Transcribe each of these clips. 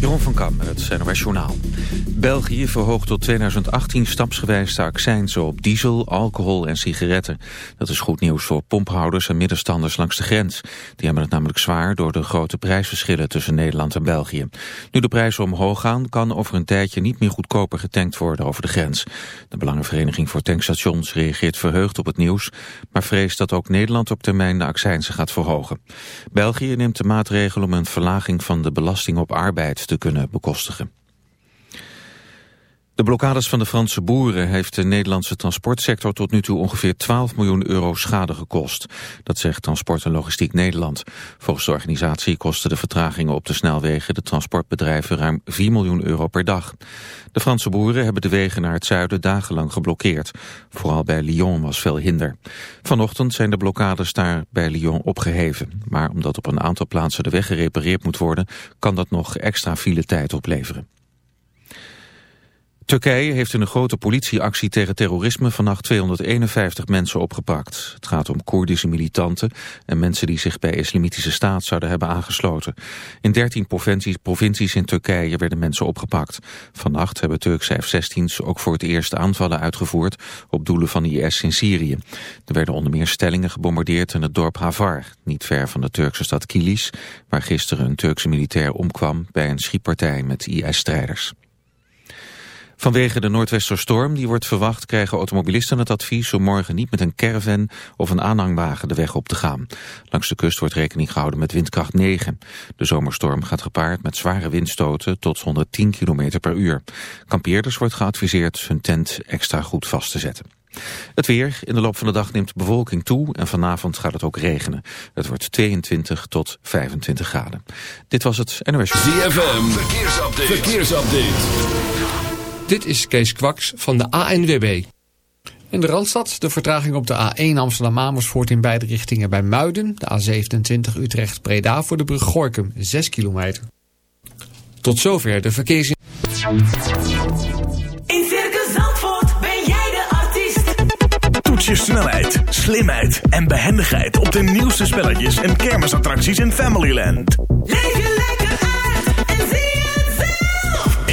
Jeroen van Kam het NOS Journaal. België verhoogt tot 2018 stapsgewijs de accijnzen op diesel, alcohol en sigaretten. Dat is goed nieuws voor pomphouders en middenstanders langs de grens. Die hebben het namelijk zwaar door de grote prijsverschillen tussen Nederland en België. Nu de prijzen omhoog gaan, kan over een tijdje niet meer goedkoper getankt worden over de grens. De Belangenvereniging voor Tankstations reageert verheugd op het nieuws, maar vreest dat ook Nederland op termijn de accijnzen gaat verhogen. België neemt de maatregel om een verlaging van de belasting op arbeid te kunnen bekostigen. De blokkades van de Franse boeren heeft de Nederlandse transportsector tot nu toe ongeveer 12 miljoen euro schade gekost. Dat zegt Transport en Logistiek Nederland. Volgens de organisatie kosten de vertragingen op de snelwegen de transportbedrijven ruim 4 miljoen euro per dag. De Franse boeren hebben de wegen naar het zuiden dagenlang geblokkeerd. Vooral bij Lyon was veel hinder. Vanochtend zijn de blokkades daar bij Lyon opgeheven. Maar omdat op een aantal plaatsen de weg gerepareerd moet worden, kan dat nog extra file tijd opleveren. Turkije heeft in een grote politieactie tegen terrorisme vannacht 251 mensen opgepakt. Het gaat om Koerdische militanten en mensen die zich bij islamitische staat zouden hebben aangesloten. In 13 provincies, in Turkije werden mensen opgepakt. Vannacht hebben Turkse F-16's ook voor het eerst aanvallen uitgevoerd op doelen van IS in Syrië. Er werden onder meer stellingen gebombardeerd in het dorp Havar, niet ver van de Turkse stad Kilis, waar gisteren een Turkse militair omkwam bij een schietpartij met IS-strijders. Vanwege de Noordwesterstorm die wordt verwacht krijgen automobilisten het advies om morgen niet met een caravan of een aanhangwagen de weg op te gaan. Langs de kust wordt rekening gehouden met windkracht 9. De zomerstorm gaat gepaard met zware windstoten tot 110 km per uur. Kampeerders wordt geadviseerd hun tent extra goed vast te zetten. Het weer. In de loop van de dag neemt de bewolking toe en vanavond gaat het ook regenen. Het wordt 22 tot 25 graden. Dit was het NOS. ZFM. Verkeersupdate. Verkeersupdate. Dit is Kees Kwaks van de ANWB. In de Randstad de vertraging op de A1 Amsterdam-Amersfoort in beide richtingen bij Muiden. De A27 Utrecht-Breda voor de brug Gorkum, 6 kilometer. Tot zover de verkeers... In Circus Zandvoort ben jij de artiest. Toets je snelheid, slimheid en behendigheid op de nieuwste spelletjes en kermisattracties in Familyland. Leef je lekker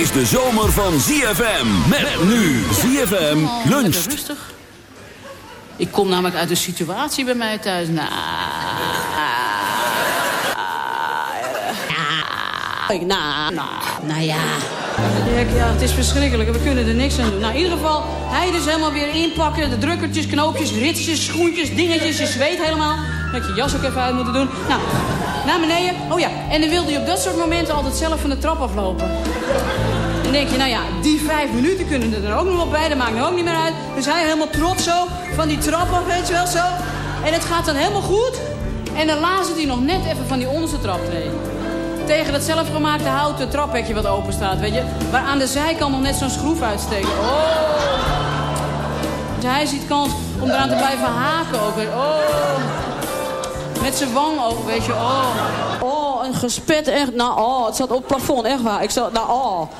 Dit is de zomer van ZFM. Met nu ZFM luncht. Rustig. Ik kom namelijk uit een situatie bij mij thuis. Nou, nou, nou, nou ja. Ja, het is verschrikkelijk. We kunnen er niks aan doen. Nou, in ieder geval, hij dus helemaal weer inpakken. De drukkertjes, knoopjes, ritsjes, schoentjes, dingetjes. Je zweet helemaal. Dat je jas ook even uit moeten doen. Nou, Oh ja, en dan wilde je op dat soort momenten altijd zelf van de trap aflopen. Dan denk je, nou ja, die vijf minuten kunnen er ook nog wel bij. Dat maakt er ook niet meer uit. Dus hij helemaal trots zo van die trap af, weet je wel, zo. En het gaat dan helemaal goed. En dan lazert hij nog net even van die onderste traptree. Tegen dat zelfgemaakte houten traphekje wat open staat, weet je. Waar aan de zijkant nog net zo'n schroef uitsteekt. Oh. Dus hij ziet kans om eraan te blijven haken ook. Oh. Met zijn wang ook, weet je. Oh. Oh, een gespet echt. Nou, oh, het zat op het plafond, echt waar. Ik zat, nou, oh.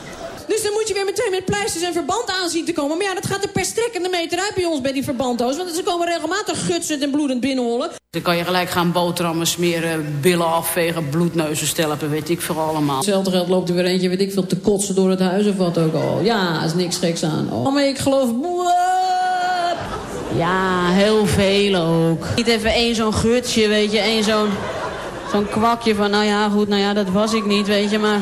Dus dan moet je weer meteen met pleisters en verband aanzien te komen. Maar ja, dat gaat er per strekkende meter uit bij ons bij die verbanddoos. Want ze komen regelmatig gutsend en bloedend binnenhollen. Dan kan je gelijk gaan boterhammen smeren, billen afvegen, bloedneuzen stelpen, weet ik veel allemaal. Hetzelfde geld loopt er weer eentje, weet ik veel, te kotsen door het huis of wat ook al. Ja, is niks geks aan. Oh, maar ik geloof... Ja, heel veel ook. Niet even één zo'n gutsje, weet je, één zo'n zo'n kwakje van, nou ja, goed, nou ja, dat was ik niet, weet je, maar...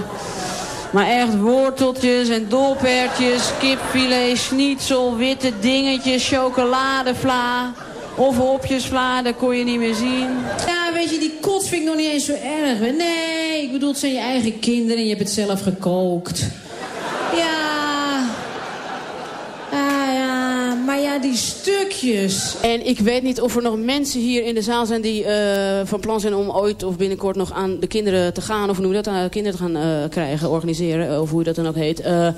Maar echt worteltjes en dolpertjes, kipfilet, schnitzel, witte dingetjes, chocoladevla. Of hopjesvla, dat kon je niet meer zien. Ja, weet je, die kots vind ik nog niet eens zo erg. Nee, ik bedoel, het zijn je eigen kinderen en je hebt het zelf gekookt. Ja, Ah ja, die stukjes. En ik weet niet of er nog mensen hier in de zaal zijn die eh, van plan zijn om ooit of binnenkort nog aan de kinderen te gaan. Of hoe dat, aan kinderen te gaan eh, krijgen, organiseren. eh, Of hoe je dat dan ook heet. Eh,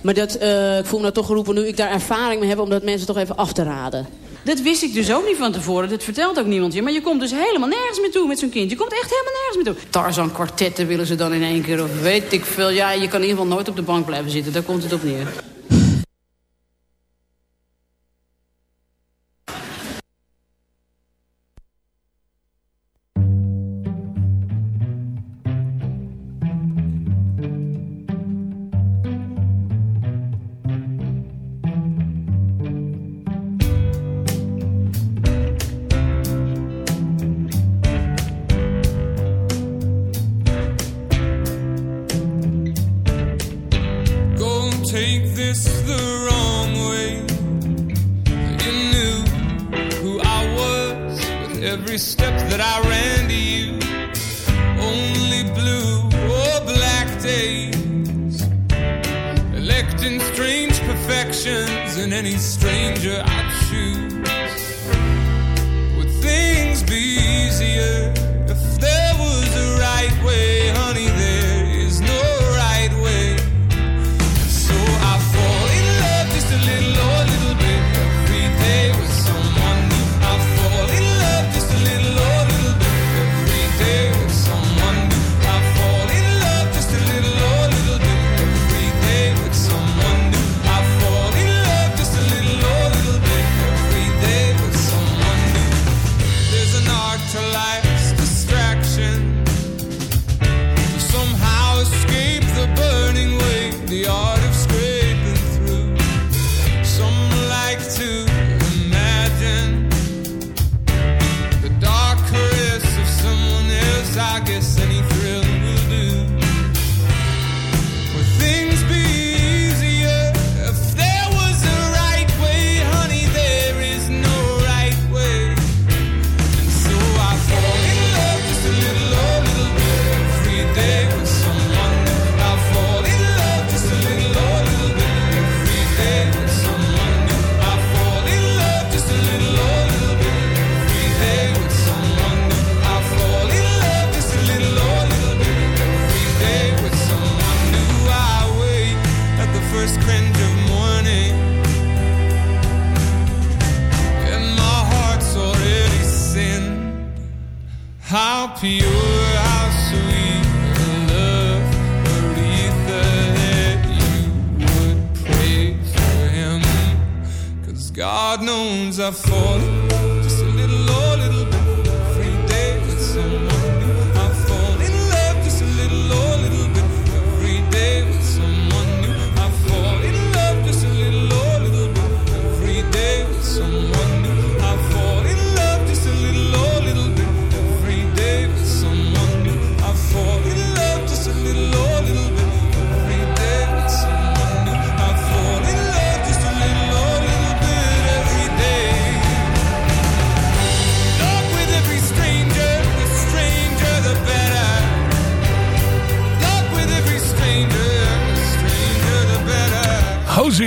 maar dat, eh, ik voel me dat toch geroepen nu ik daar ervaring mee heb om dat mensen toch even af te raden. Dat wist ik dus ook niet van tevoren. Dat vertelt ook niemand je. Maar je komt dus helemaal nergens meer toe met zo'n kind. Je komt echt helemaal nergens meer toe. Tarzan kwartetten willen ze dan in één keer. Of weet ik veel. Ja, je kan in ieder geval nooit op de bank blijven zitten. Daar komt het op neer.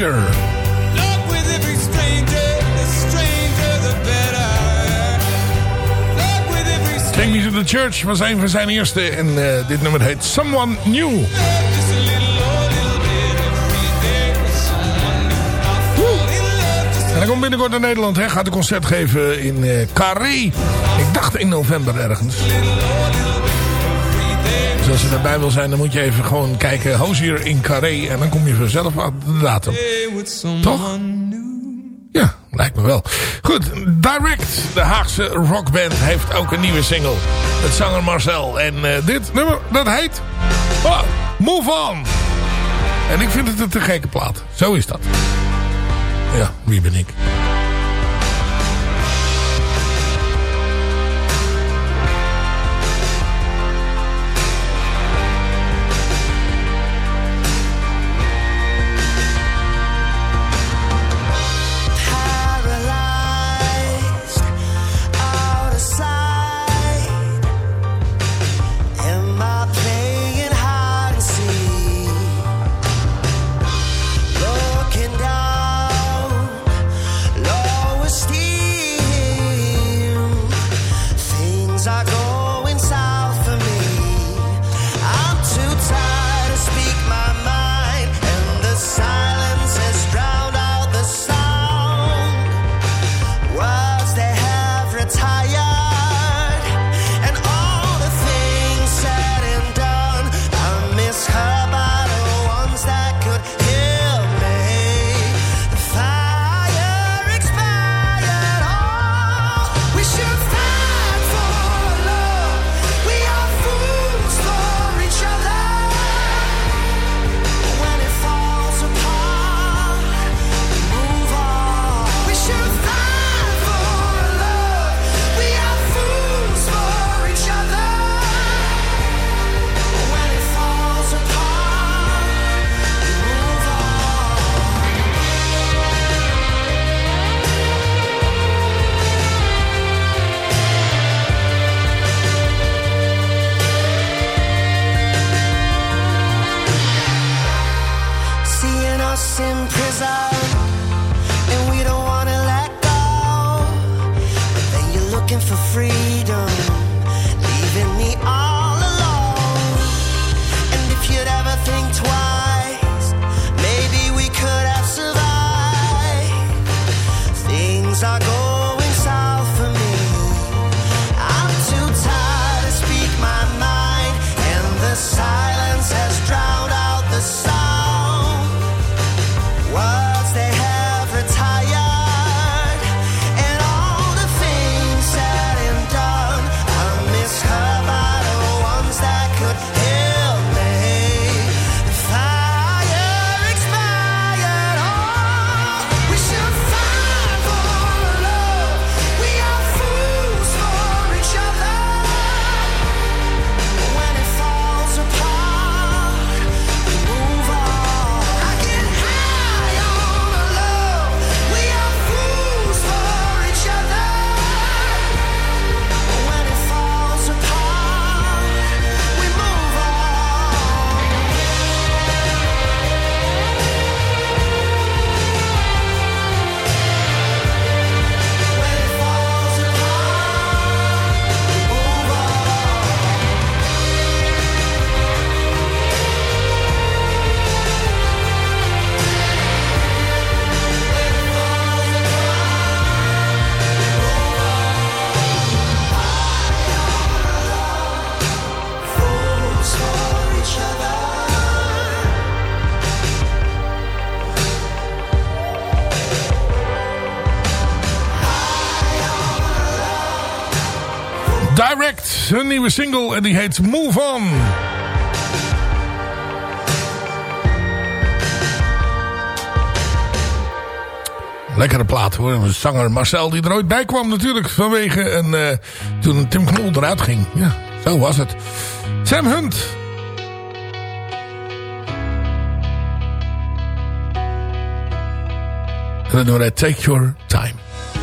Stranger. Take Me to the Church was een van zijn eerste. En eh, dit nummer heet Someone New. En hij komt binnenkort naar Nederland. Hij gaat een concert geven in eh Carré. Ik dacht in november ergens. Als je erbij wil zijn, dan moet je even gewoon kijken. Hozier in Carré. En dan kom je vanzelf aan de datum. Toch? Ja, lijkt me wel. Goed, Direct, de Haagse rockband, heeft ook een nieuwe single. Het zanger Marcel. En eh, dit nummer, dat heet... Oh, Move On. En ik vind het een te gekke plaat. Zo is dat. Ja, wie ben ik? Nieuwe single en die heet Move On. Lekkere plaat hoor. Een zanger Marcel die er ooit bij kwam natuurlijk vanwege een, eh, toen Tim Knol eruit ging. Ja, zo was het. Sam Hunt. En dan Take Your Time.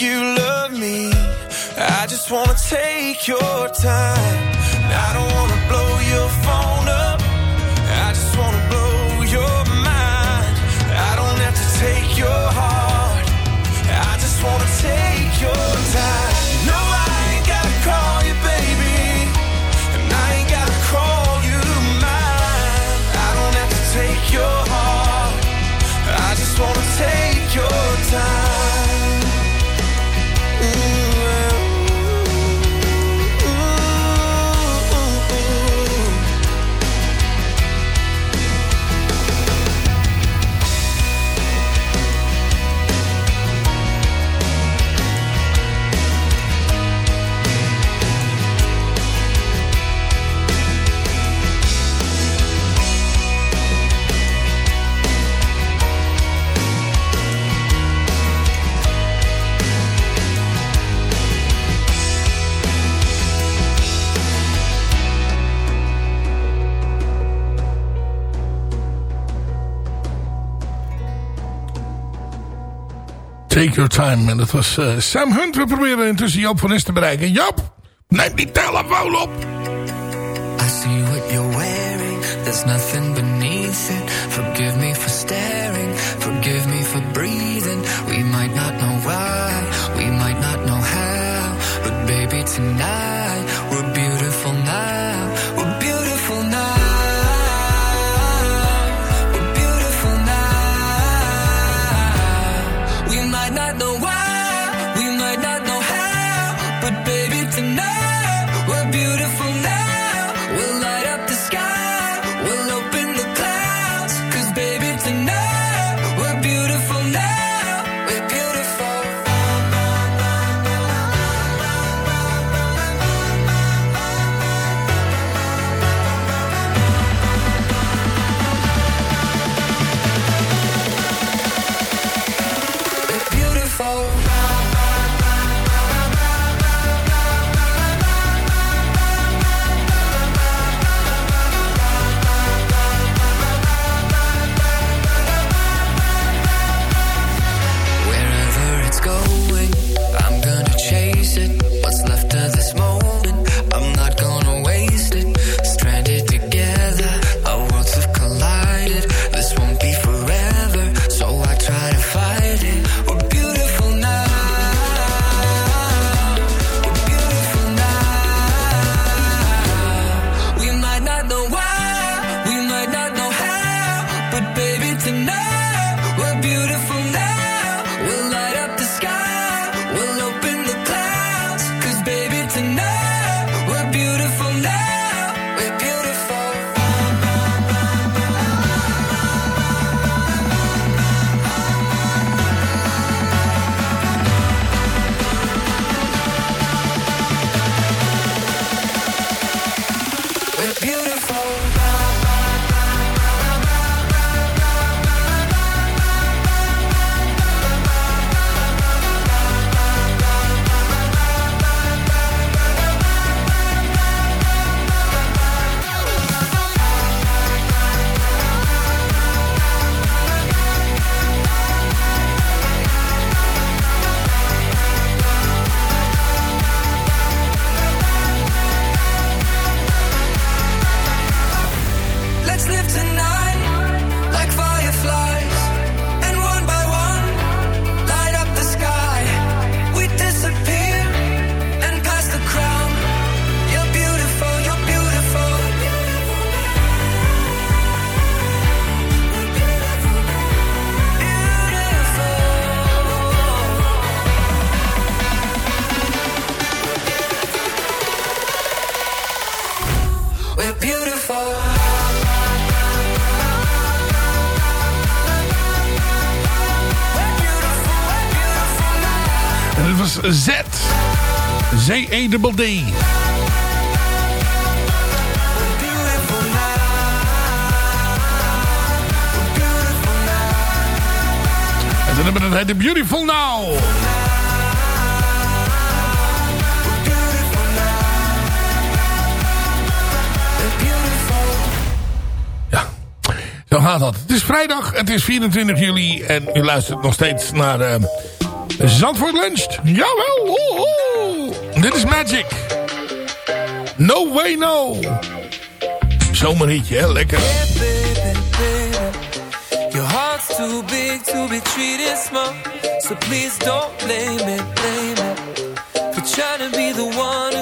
You love me. I just wanna take your time. I don't wanna blow your phone up. Your Time. En dat was eh, Sam Hunt. We proberen intussen Joop van Nes te bereiken. Joop, neem die telefoon op. I see what you're wearing. There's nothing beneath it. Forgive me En dan hebben we het The Beautiful Now. Zo gaat dat. Het is vrijdag, het is 24 juli en u luistert nog steeds naar uh, Zandvoort Lunch. Jawel! Dit is Magic. No way no. Zomerhitje, hè? Lekker. Your heart's too big to be treated small. So please don't blame it, blame it. For trying to be the one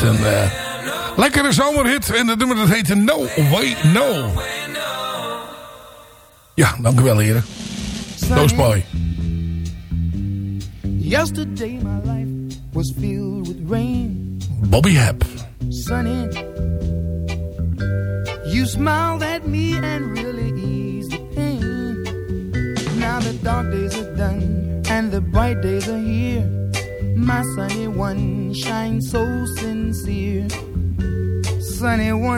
Met een eh, lekkere zomerhit. En dat nummer dat heette No Way No. Ja, dank u wel heren. Is mooi. Yesterday my life was filled with rain. Bobby Hap. Sunny. You smiled at me and really eased the pain. Now the dark days are done and the bright days are here. My sunny one shines so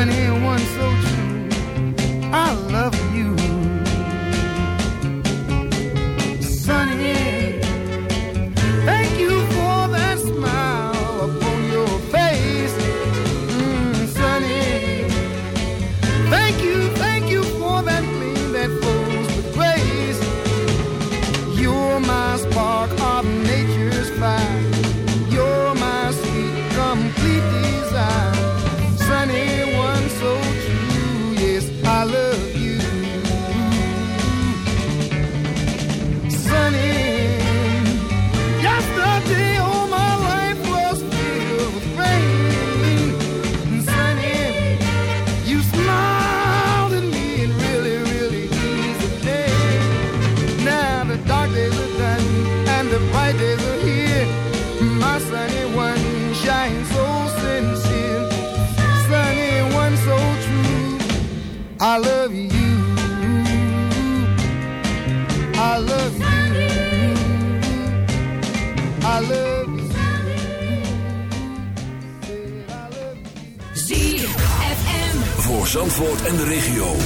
Sunny, one so true. I love you. Sunny, Voor Zandvoort en de regio.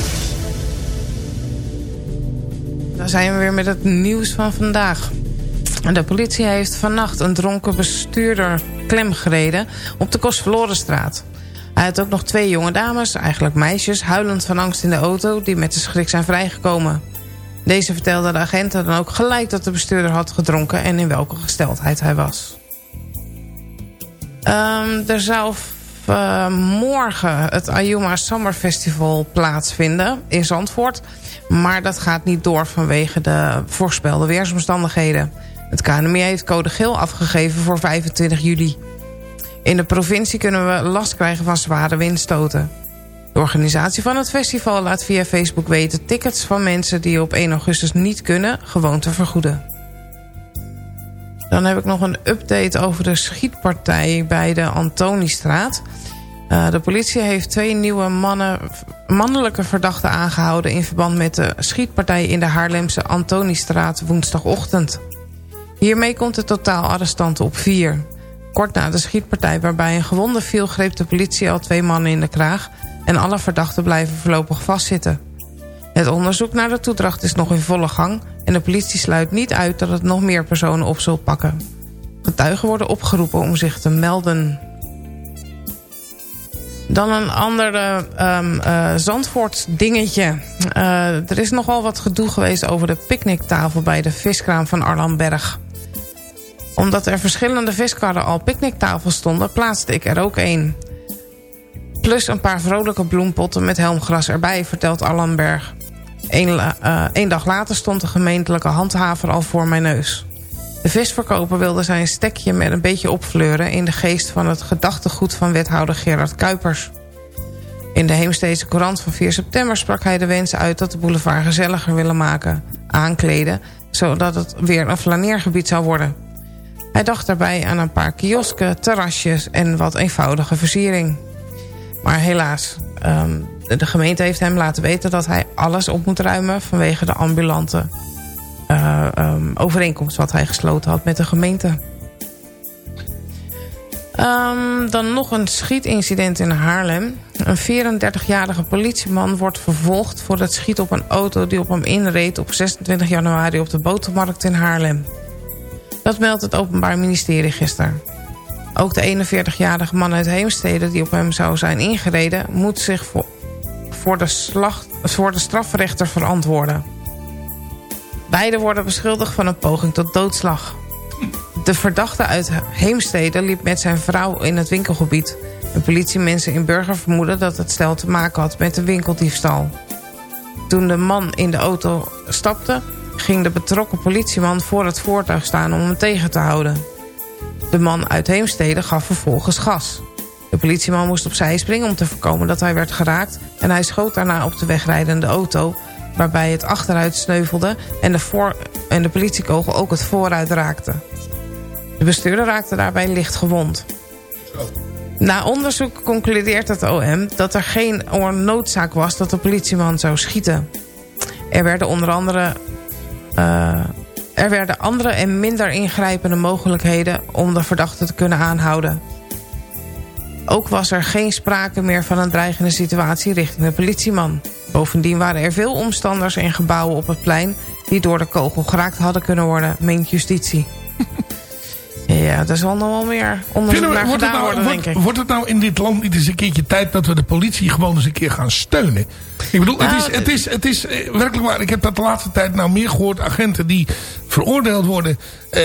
Dan zijn we weer met het nieuws van vandaag. De politie heeft vannacht een dronken bestuurder klemgereden op de Kostverlorenstraat. Hij had ook nog twee jonge dames, eigenlijk meisjes, huilend van angst in de auto... die met de schrik zijn vrijgekomen. Deze vertelde de agenten dan ook gelijk dat de bestuurder had gedronken... en in welke gesteldheid hij was. Ehm, er zou eh, morgen het Ayuma Summer Festival plaatsvinden in Zandvoort. Maar dat gaat niet door vanwege de voorspelde weersomstandigheden. Het KNMI heeft code geel afgegeven voor 25 juli. In de provincie kunnen we last krijgen van zware windstoten. De organisatie van het festival laat via Facebook weten... tickets van mensen die op 1 augustus niet kunnen gewoon te vergoeden. Dan heb ik nog een update over de schietpartij bij de Antoniestraat. Uh, de politie heeft twee nieuwe mannen, mannelijke verdachten aangehouden... in verband met de schietpartij in de Haarlemse Antoniestraat woensdagochtend. Hiermee komt het totaal arrestanten op vier. Kort na de schietpartij waarbij een gewonde viel... greep de politie al twee mannen in de kraag... en alle verdachten blijven voorlopig vastzitten. Het onderzoek naar de toedracht is nog in volle gang... en de politie sluit niet uit dat het nog meer personen op zal pakken. Getuigen worden opgeroepen om zich te melden. Dan een ander um, uh, Zandvoort dingetje. Uh, er is nogal wat gedoe geweest over de picknicktafel... bij de viskraam van Arlandberg. Omdat er verschillende viskarren al picknicktafels stonden... plaatste ik er ook één. Plus een paar vrolijke bloempotten met helmgras erbij... vertelt Arlandberg. Eén een dag later stond de gemeentelijke handhaver al voor mijn neus. De visverkoper wilde zijn stekje met een beetje opfleuren... in de geest van het gedachtegoed van wethouder Gerard Kuipers. In de Heemstedse Courant van 4 september sprak hij de wens uit... dat de boulevard gezelliger willen maken, aankleden... zodat het weer een flaneergebied zou worden. Hij dacht daarbij aan een paar kiosken, terrasjes en wat eenvoudige versiering. Maar helaas, um, de gemeente heeft hem laten weten... dat hij alles op moet ruimen vanwege de ambulante uh, um, overeenkomst wat hij gesloten had met de gemeente. Um, dan nog een schietincident in Haarlem. Een 34-jarige politieman wordt vervolgd voor het schiet op een auto... die op hem inreed op 26 januari op de botermarkt in Haarlem. Dat meldt het Openbaar Ministerie gisteren. Ook de 41-jarige man uit Heemstede die op hem zou zijn ingereden... moet zich voor, de, slag, voor de strafrechter verantwoorden. Beiden worden beschuldigd van een poging tot doodslag. De verdachte uit Heemstede liep met zijn vrouw in het winkelgebied. De politiemensen in Burger vermoeden dat het stel te maken had met een winkeldiefstal. Toen de man in de auto stapte, ging de betrokken politieman voor het voertuig staan om hem tegen te houden. De man uit Heemstede gaf vervolgens gas. De politieman moest opzij springen om te voorkomen dat hij werd geraakt... en hij schoot daarna op de wegrijdende auto... waarbij het achteruit sneuvelde en de, voor en de politiekogel ook het vooruit raakte. De bestuurder raakte daarbij licht gewond. Na onderzoek concludeert het OM dat er geen noodzaak was... dat de politieman zou schieten. Er werden onder andere... Uh, er werden andere en minder ingrijpende mogelijkheden... om de verdachte te kunnen aanhouden. Ook was er geen sprake meer van een dreigende situatie richting de politieman. Bovendien waren er veel omstanders en gebouwen op het plein... die door de kogel geraakt hadden kunnen worden, meent justitie. Ja, er zal nog wel meer onderzoek naar gedaan nou, worden, wordt, denk ik. Wordt het nou in dit land niet eens een keertje tijd... dat we de politie gewoon eens een keer gaan steunen? Ik bedoel, Nou, het, is, het, is, het is eh, werkelijk waar... Ik heb dat de laatste tijd nou meer gehoord. Agenten die veroordeeld worden... eh,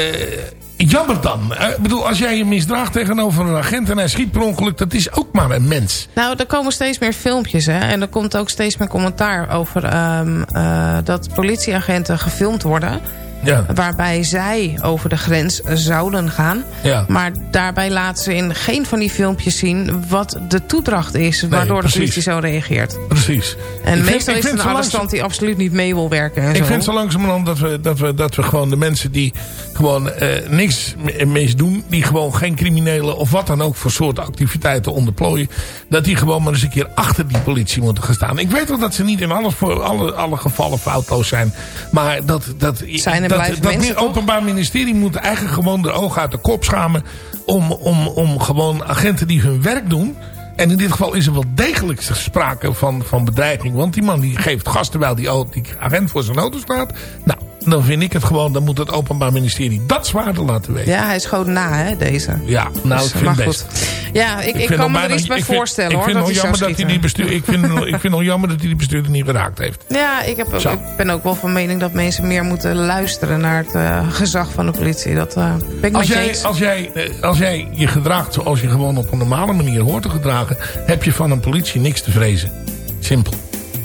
jammer dan. Eh, Ik bedoel, als jij je misdraagt tegenover een agent... en hij schiet per ongeluk, dat is ook maar een mens. Nou, er komen steeds meer filmpjes, hè. En er komt ook steeds meer commentaar over... ehm, eh, dat politieagenten gefilmd worden... Ja. waarbij zij over de grens zouden gaan. Ja. Maar daarbij laten ze in geen van die filmpjes zien... wat de toedracht is waardoor de politie zo reageert. Precies. En Ik meestal is het een arrestant die absoluut niet mee wil werken. En Ik zo. vind zo langzamerhand dat we, dat, we, dat we gewoon de mensen die gewoon eh, niks misdoen... die gewoon geen criminelen of wat dan ook voor soort activiteiten onderplooien... dat die gewoon maar eens een keer achter die politie moeten gaan staan. Ik weet wel dat ze niet in alles voor alle, alle gevallen foutloos zijn. Maar dat, dat, Zijn en dat, openbaar ministerie moet eigenlijk gewoon de ogen uit de kop schamen... om, om, om gewoon agenten die hun werk doen... En in dit geval is er wel degelijk sprake van, van bedreiging. Want die man die geeft gas terwijl die, die agent voor zijn auto staat. Nou, dan vind ik het gewoon, dan moet het Openbaar Ministerie dat zwaarder laten weten. Ja, hij schoot na, hè, deze. Ja, nou, Dus, ik vind het best. goed. Ja, ik, ik, vind kan me er iets bij ik vind- voorstellen, ik hoor. Vind dat nog hij zou jammer dat hij die schieten. bestuur, ik, vind, ik vind nog jammer dat hij die bestuurder niet geraakt heeft. Ja, ik, heb, Zo. ik ben ook wel van mening dat mensen meer moeten luisteren naar het eh, gezag van de politie. Dat eh, ben ik Als jij, eens. als, jij, eh, als jij je gedraagt zoals je gewoon op een normale manier hoort te gedragen... heb je van een politie niks te vrezen. Simpel.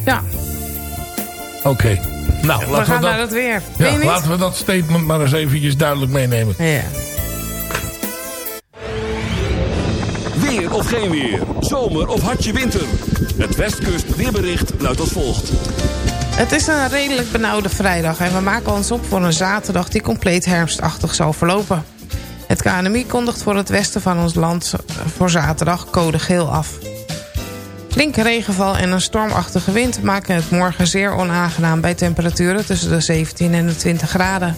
Ja, Oké. Nou, we laten gaan we dat... naar het weer. Ja, laten we dat statement maar eens eventjes duidelijk meenemen. Ja. Weer of geen weer. Zomer of hartje winter. Het Westkust weerbericht luidt als volgt. Het is een redelijk benauwde vrijdag en we maken ons op voor een zaterdag die compleet herfstachtig zal verlopen. Het KNMI kondigt voor het westen van ons land voor zaterdag code geel af. Flinke regenval en een stormachtige wind maken het morgen zeer onaangenaam bij temperaturen tussen de 17 en de 20 graden.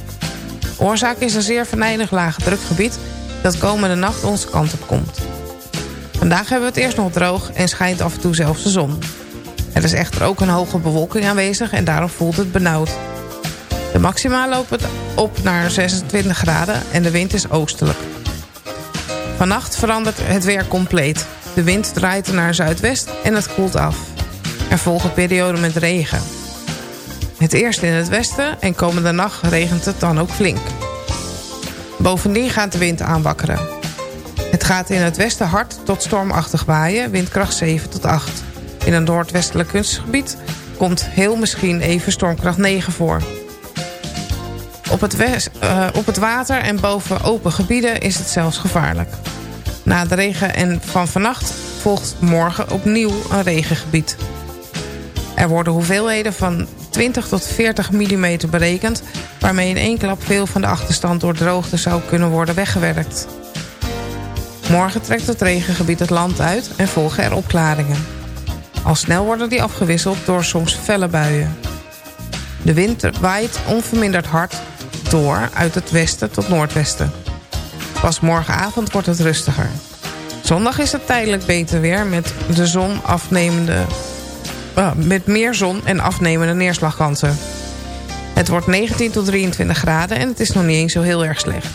Oorzaak is een zeer venijnig lage drukgebied dat komende nacht onze kant op komt. Vandaag hebben we het eerst nog droog en schijnt af en toe zelfs de zon. Er is echter ook een hoge bewolking aanwezig en daarom voelt het benauwd. De maxima lopen op naar 26 graden en de wind is oostelijk. Vannacht verandert het weer compleet. De wind draait naar zuidwest en het koelt af. Er volgen perioden met regen. Het eerst in het westen en komende nacht regent het dan ook flink. Bovendien gaat de wind aanwakkeren. Het gaat in het westen hard tot stormachtig waaien, windkracht 7 tot 8. In een noordwestelijk kustgebied komt heel misschien even stormkracht 9 voor. Op het, west, eh, op het water en boven open gebieden is het zelfs gevaarlijk. Na de regen en van vannacht volgt morgen opnieuw een regengebied. Er worden hoeveelheden van 20 tot 40 mm berekend... waarmee in één klap veel van de achterstand door droogte zou kunnen worden weggewerkt. Morgen trekt het regengebied het land uit en volgen er opklaringen. Al snel worden die afgewisseld door soms felle buien. De wind waait onverminderd hard door uit het westen tot noordwesten. Pas morgenavond wordt het rustiger. Zondag is het tijdelijk beter weer met de zon afnemende... ah, met meer zon en afnemende neerslagkansen. Het wordt 19 tot 23 graden en het is nog niet eens zo heel erg slecht.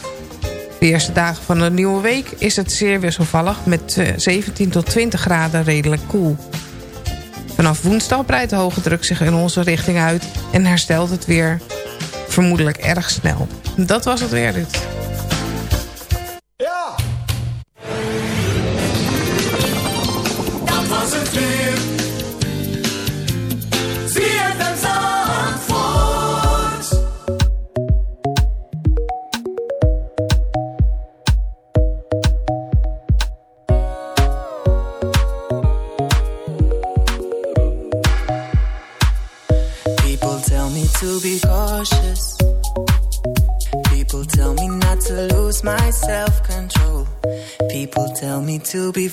De eerste dagen van de nieuwe week is het zeer wisselvallig... met eh, 17 tot 20 graden redelijk koel. Vanaf woensdag breidt de hoge druk zich in onze richting uit... en herstelt het weer vermoedelijk erg snel. Dat was het weer, Ruud. to be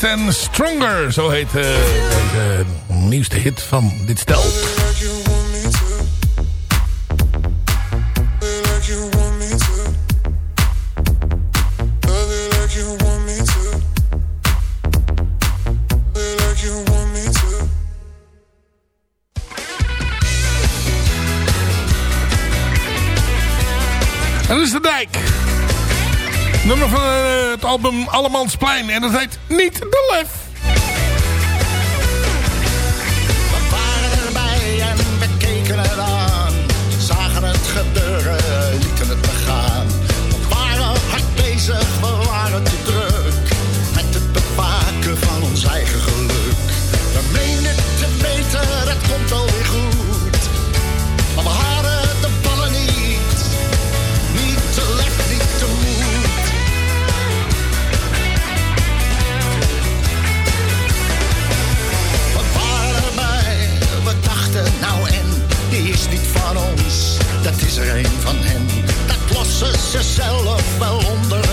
Ten Stronger. Zo heet eh, uh, de nieuwste hit van dit stel. album Allemansplein. En dat heet Niet de Lef. zichzelf wel onder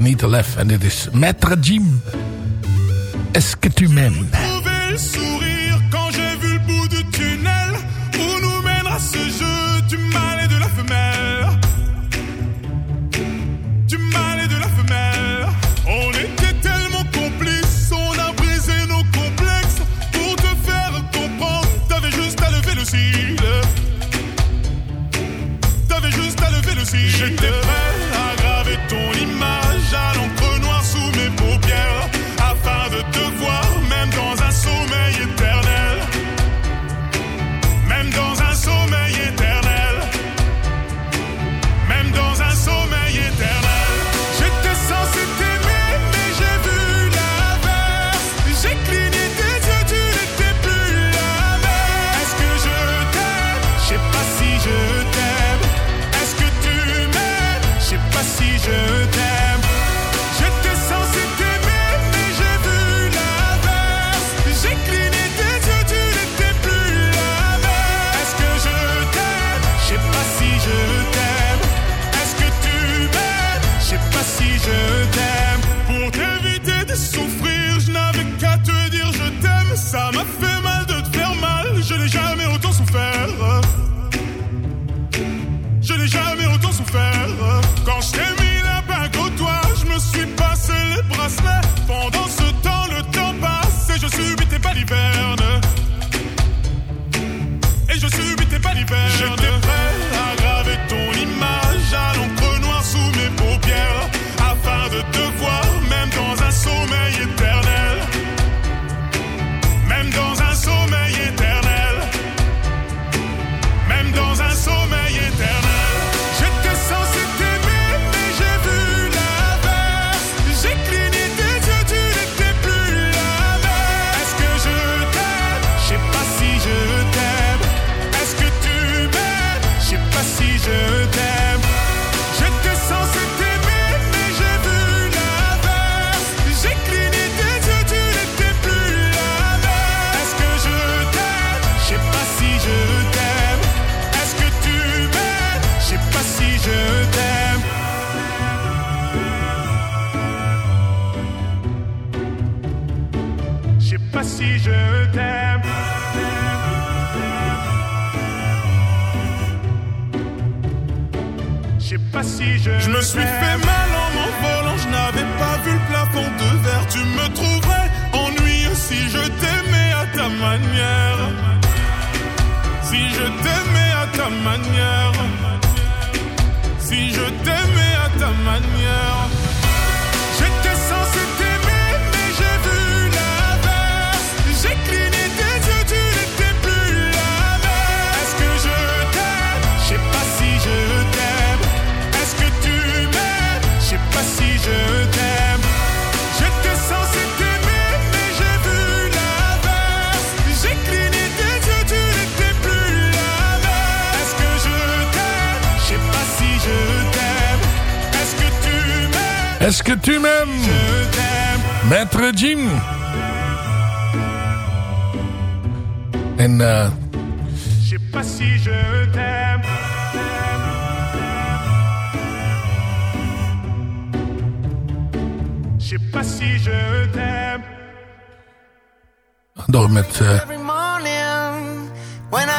niet te lef. En dit is Maître Jim m'aimes?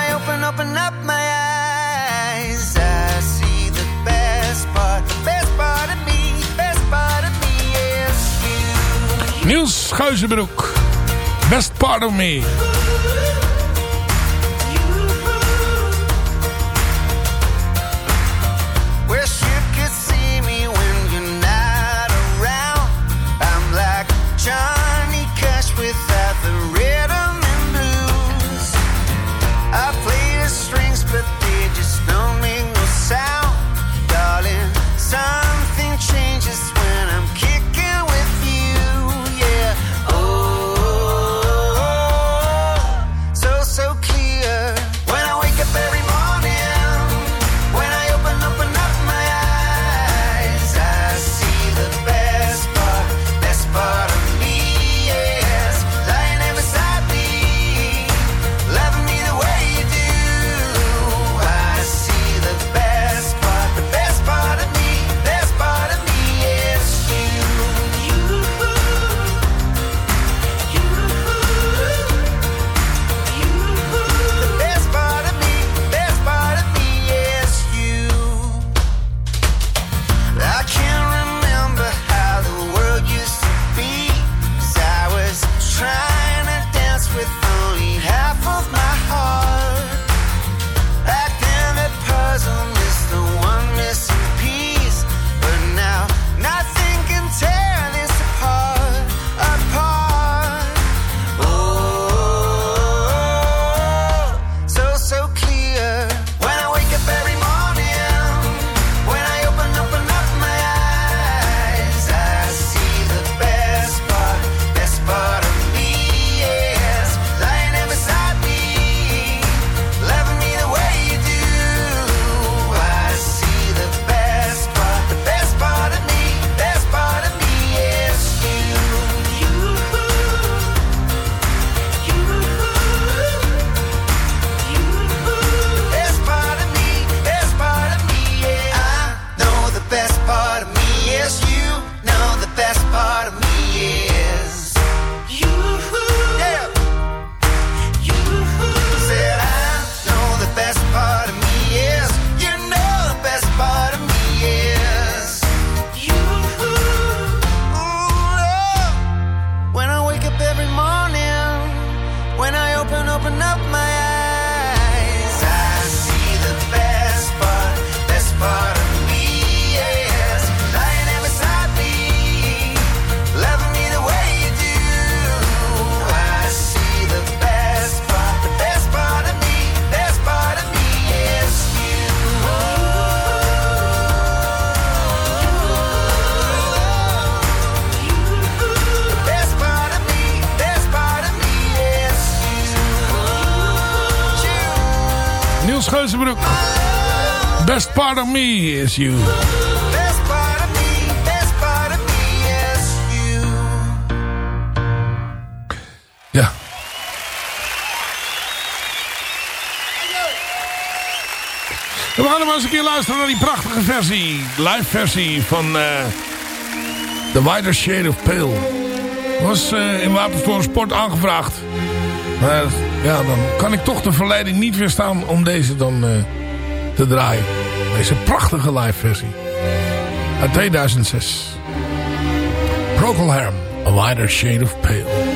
I open, open up my eyes, I see the best part, best part of me, best part of me is you. Niels Schuizenbroek, Best Part of Me. Part of me is you. Best part of me, best part of me is you. Ja. We gaan nog maar eens een keer luisteren naar die prachtige versie. Live versie van eh The Wider Shade of Pale. Was eh, in Wapentoren Sport aangevraagd. Maar ja, dan kan ik toch de verleiding niet weerstaan om deze dan eh, te draaien. Deze prachtige live versie. Uit 2006. Procol Harum, A Wider Shade of Pale.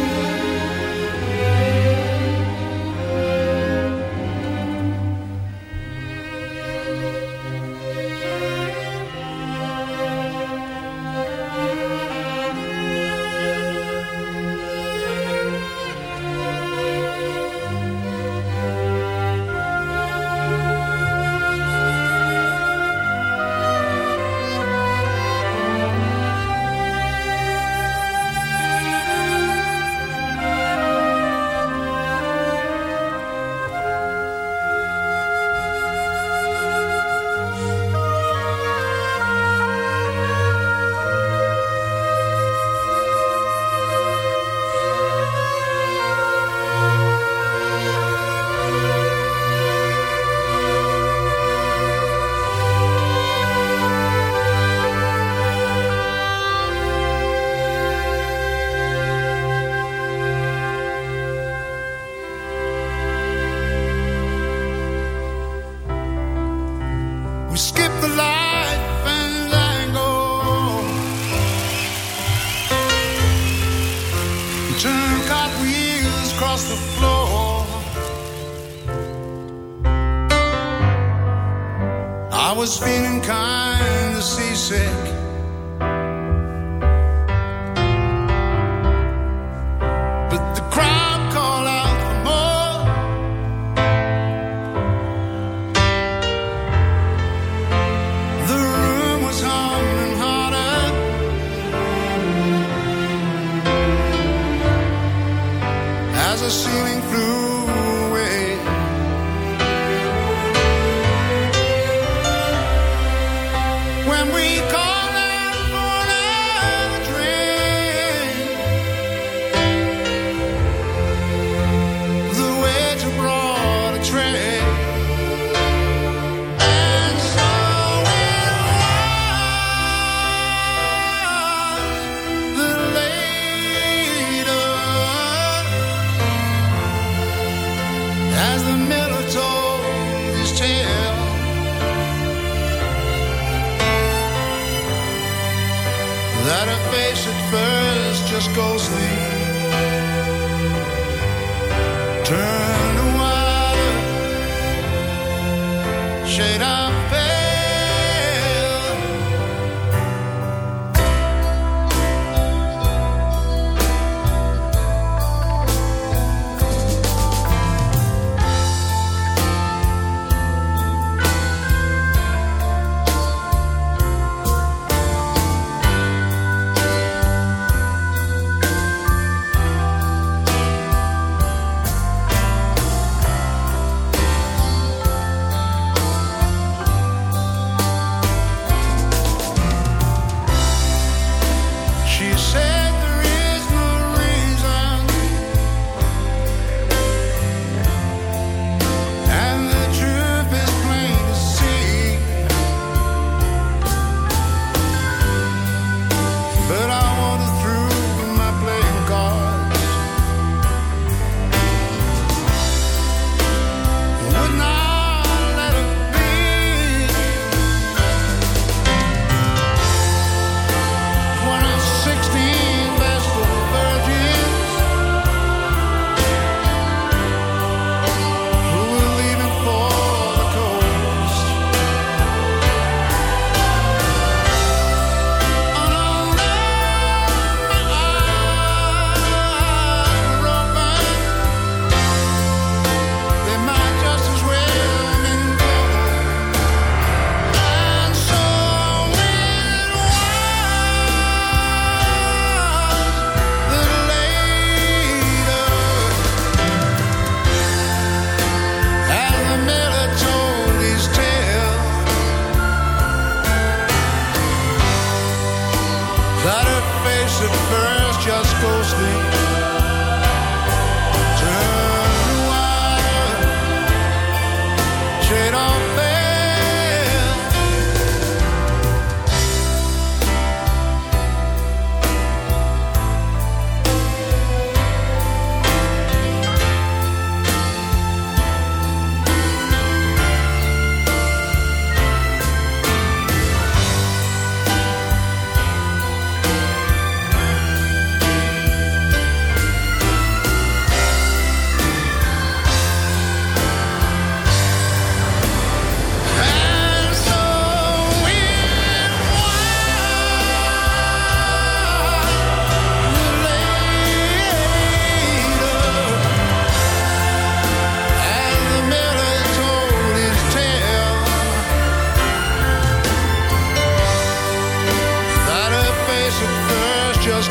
The ceiling flew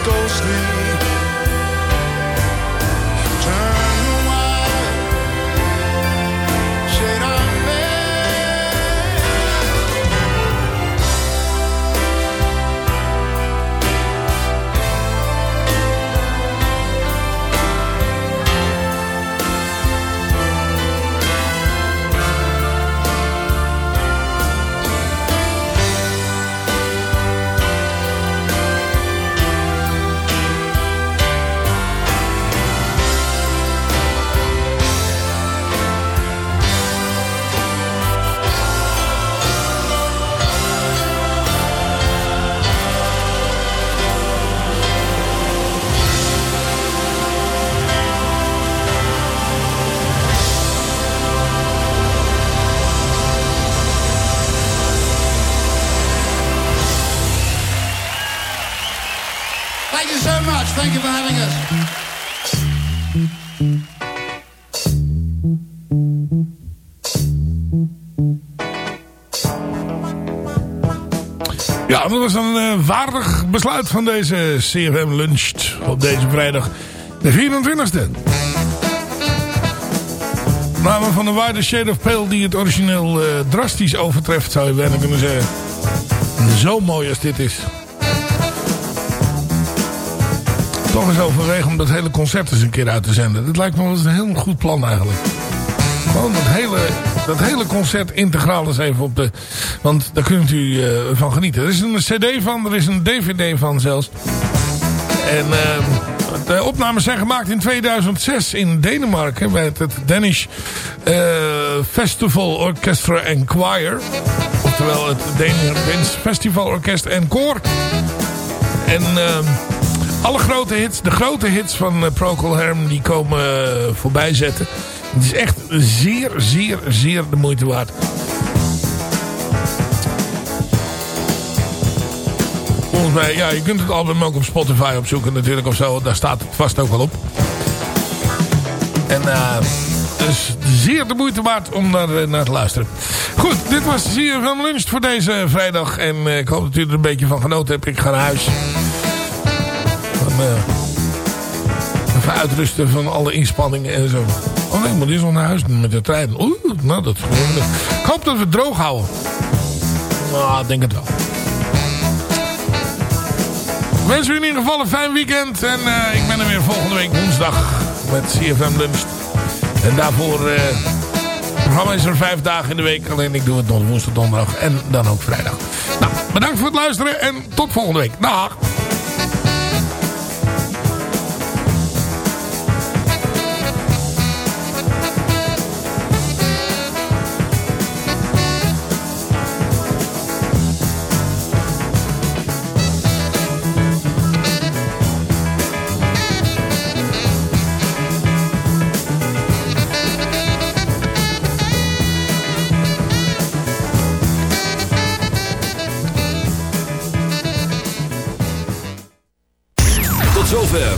ghostly was een eh, waardig besluit van deze CFM Lunch op deze vrijdag de 24e. Namen van de Wider Shade of Pale die het origineel eh, drastisch overtreft zou je bijna kunnen zeggen. Zo mooi als dit is. Toch eens overwegen om dat hele concert eens een keer uit te zenden. Dat lijkt me wel een heel goed plan eigenlijk. Gewoon dat hele, dat hele concert integraal eens even op de... Want daar kunt u eh, van genieten. Er is een cd van, er is een dvd van zelfs. En eh, de opnames zijn gemaakt in 2006 in Denemarken... bij het, Danish eh, Festival Orchestra and Choir. Oftewel het Danish Festival Orkest en Koor. En... alle grote hits, de grote hits van Procol Harum, die komen voorbij zetten. Het is echt zeer, zeer, zeer de moeite waard. Ja, je kunt het album ook op Spotify opzoeken natuurlijk of zo. Daar staat het vast ook wel op. En eh, dus zeer de moeite waard om naar, eh, naar te luisteren. Goed, dit was CFM Lunch voor deze vrijdag. En eh, ik hoop dat u er een beetje van genoten hebt. Ik ga naar huis. Eh, even uitrusten van alle inspanningen en zo. Oh nee, maar die is nog naar huis met de trein. Oeh, nou dat. Ik hoop dat we het droog houden. Nou, ik denk het wel. Ik wens u in ieder geval een fijn weekend. En eh, ik ben er weer volgende week woensdag met CFM Lunch. En daarvoor... eh het programma is er vijf dagen in de week. Alleen ik doe het nog woensdag, donderdag en dan ook vrijdag. Nou, bedankt voor het luisteren en tot volgende week. Dag!